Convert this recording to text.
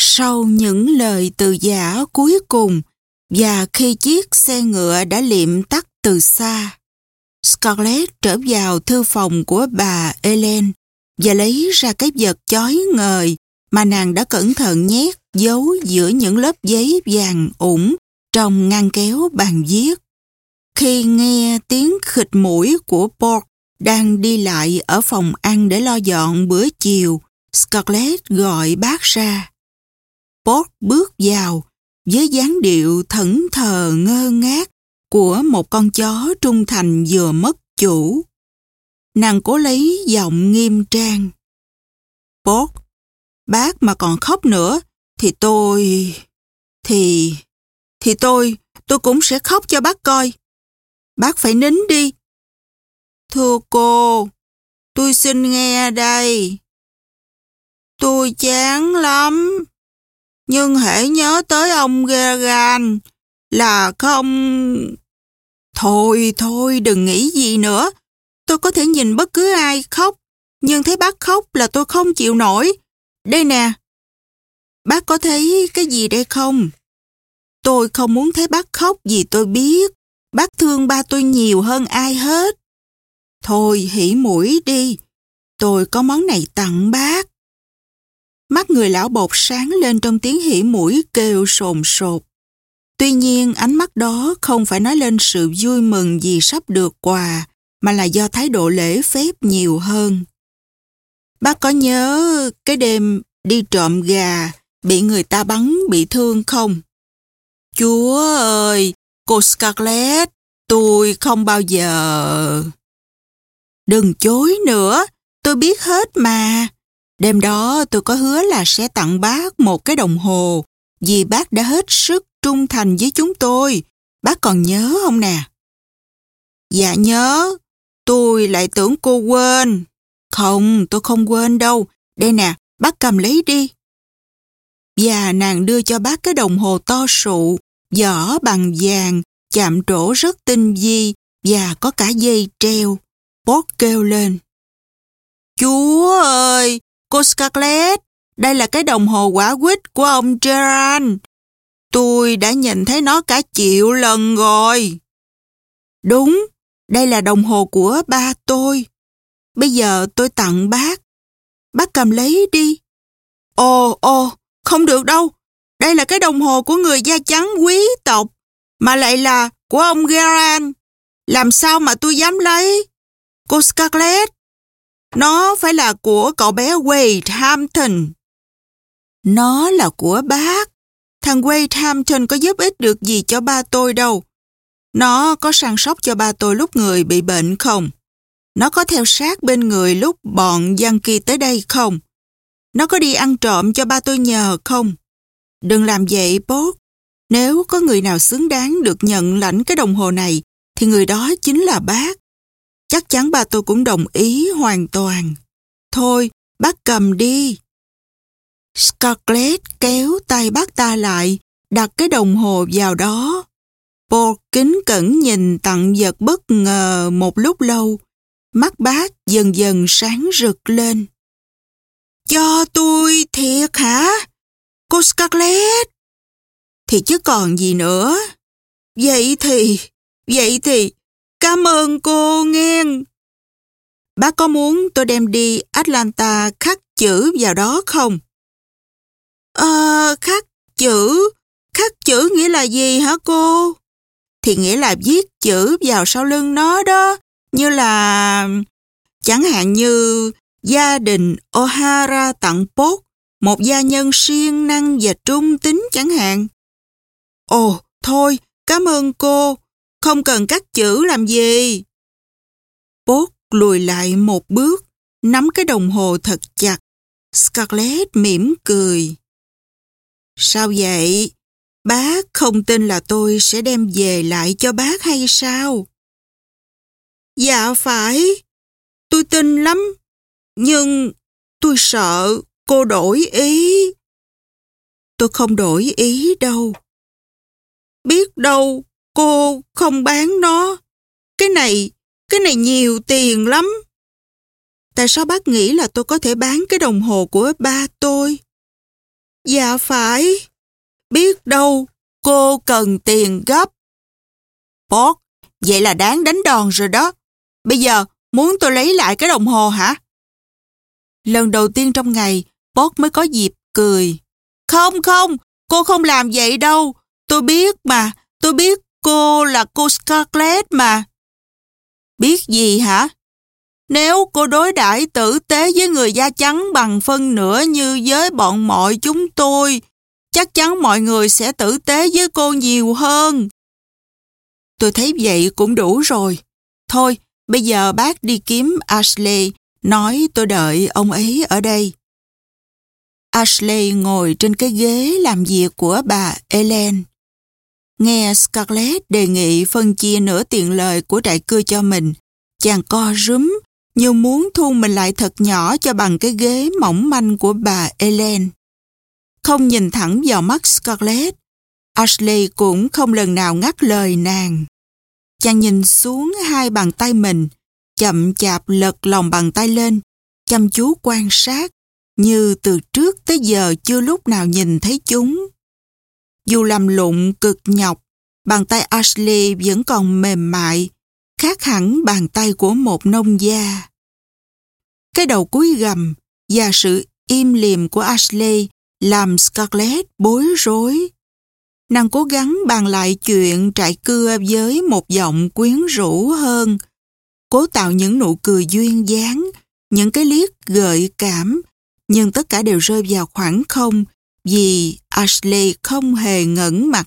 Sau những lời từ giả cuối cùng và khi chiếc xe ngựa đã liệm tắt từ xa, Scarlett trở vào thư phòng của bà Ellen và lấy ra cái vật chói ngời mà nàng đã cẩn thận nhét giấu giữa những lớp giấy vàng ủng trong ngăn kéo bàn viết. Khi nghe tiếng khịt mũi của Borg đang đi lại ở phòng ăn để lo dọn bữa chiều, Scarlett gọi bác ra. Borg bước vào với dáng điệu thẫn thờ ngơ ngác của một con chó trung thành vừa mất chủ. Nàng cố lấy giọng nghiêm trang. Borg, bác mà còn khóc nữa, thì tôi... Thì... Thì tôi... Tôi cũng sẽ khóc cho bác coi. Bác phải nín đi. Thưa cô, tôi xin nghe đây. Tôi chán lắm. Nhưng hãy nhớ tới ông Gergan là không... Thôi, thôi, đừng nghĩ gì nữa. Tôi có thể nhìn bất cứ ai khóc, nhưng thấy bác khóc là tôi không chịu nổi. Đây nè, bác có thấy cái gì đây không? Tôi không muốn thấy bác khóc vì tôi biết bác thương ba tôi nhiều hơn ai hết. Thôi hỉ mũi đi, tôi có món này tặng bác. Mắt người lão bột sáng lên trong tiếng hỉ mũi kêu sồn sột. Tuy nhiên ánh mắt đó không phải nói lên sự vui mừng vì sắp được quà, mà là do thái độ lễ phép nhiều hơn. Bác có nhớ cái đêm đi trộm gà, bị người ta bắn bị thương không? Chúa ơi, cô Scarlett, tôi không bao giờ... Đừng chối nữa, tôi biết hết mà. Đêm đó tôi có hứa là sẽ tặng bác một cái đồng hồ vì bác đã hết sức trung thành với chúng tôi. Bác còn nhớ không nè? Dạ nhớ. Tôi lại tưởng cô quên. Không, tôi không quên đâu. Đây nè, bác cầm lấy đi. Và nàng đưa cho bác cái đồng hồ to sụ, vỏ bằng vàng, chạm trổ rất tinh vi và có cả dây treo. Bót kêu lên. Chúa ơi, cô Scarlett, đây là cái đồng hồ quả quýt của ông Gerard. Tôi đã nhìn thấy nó cả triệu lần rồi. Đúng, đây là đồng hồ của ba tôi. Bây giờ tôi tặng bác. Bác cầm lấy đi. Ồ, ồ, không được đâu. Đây là cái đồng hồ của người da trắng quý tộc, mà lại là của ông Gerard. Làm sao mà tôi dám lấy? Cô Scarlett, nó phải là của cậu bé Wade Hampton. Nó là của bác. Thằng Wade Hampton có giúp ích được gì cho ba tôi đâu. Nó có săn sóc cho ba tôi lúc người bị bệnh không? Nó có theo sát bên người lúc bọn Yankee tới đây không? Nó có đi ăn trộm cho ba tôi nhờ không? Đừng làm vậy, bố. Nếu có người nào xứng đáng được nhận lãnh cái đồng hồ này, thì người đó chính là bác. Chắc chắn ba tôi cũng đồng ý hoàn toàn. Thôi, bác cầm đi. Scarlett kéo tay bác ta lại, đặt cái đồng hồ vào đó. Paul kính cẩn nhìn tặng vật bất ngờ một lúc lâu. Mắt bác dần dần sáng rực lên. Cho tôi thiệt hả? Cô Scarlett? Thì chứ còn gì nữa. Vậy thì, vậy thì, cảm ơn cô nghe. Bác có muốn tôi đem đi Atlanta khắc chữ vào đó không? Ờ, khắc chữ, khắc chữ nghĩa là gì hả cô? Thì nghĩa là viết chữ vào sau lưng nó đó, như là... Chẳng hạn như gia đình O'Hara tặng Pốt, một gia nhân siêng năng và trung tính chẳng hạn. Ồ, thôi, cảm ơn cô, không cần cắt chữ làm gì. Bốt lùi lại một bước, nắm cái đồng hồ thật chặt. Scarlett mỉm cười. Sao vậy? Bác không tin là tôi sẽ đem về lại cho bác hay sao? Dạ phải, tôi tin lắm, nhưng tôi sợ cô đổi ý. Tôi không đổi ý đâu. Biết đâu cô không bán nó. Cái này, cái này nhiều tiền lắm. Tại sao bác nghĩ là tôi có thể bán cái đồng hồ của ba tôi? Dạ phải. Biết đâu cô cần tiền gấp. Bót, vậy là đáng đánh đòn rồi đó. Bây giờ muốn tôi lấy lại cái đồng hồ hả? Lần đầu tiên trong ngày, Bót mới có dịp cười. Không không, cô không làm vậy đâu. Tôi biết mà, tôi biết cô là cô Scarlett mà. Biết gì hả? Nếu cô đối đãi tử tế với người da trắng bằng phân nửa như với bọn mọi chúng tôi, chắc chắn mọi người sẽ tử tế với cô nhiều hơn. Tôi thấy vậy cũng đủ rồi. Thôi, bây giờ bác đi kiếm Ashley, nói tôi đợi ông ấy ở đây. Ashley ngồi trên cái ghế làm việc của bà Ellen. Nghe Scarlett đề nghị phân chia nửa tiền lời của trại cưa cho mình, chàng co rúm như muốn thu mình lại thật nhỏ cho bằng cái ghế mỏng manh của bà Ellen. Không nhìn thẳng vào mắt Scarlett, Ashley cũng không lần nào ngắt lời nàng. Chàng nhìn xuống hai bàn tay mình, chậm chạp lật lòng bàn tay lên, chăm chú quan sát, như từ trước tới giờ chưa lúc nào nhìn thấy chúng. Dù làm lụng cực nhọc, bàn tay Ashley vẫn còn mềm mại, khác hẳn bàn tay của một nông gia. Cái đầu cúi gầm và sự im liềm của Ashley làm Scarlett bối rối. Nàng cố gắng bàn lại chuyện trại cưa với một giọng quyến rũ hơn, cố tạo những nụ cười duyên dáng, những cái liếc gợi cảm, nhưng tất cả đều rơi vào khoảng không vì Ashley không hề ngẩn mặt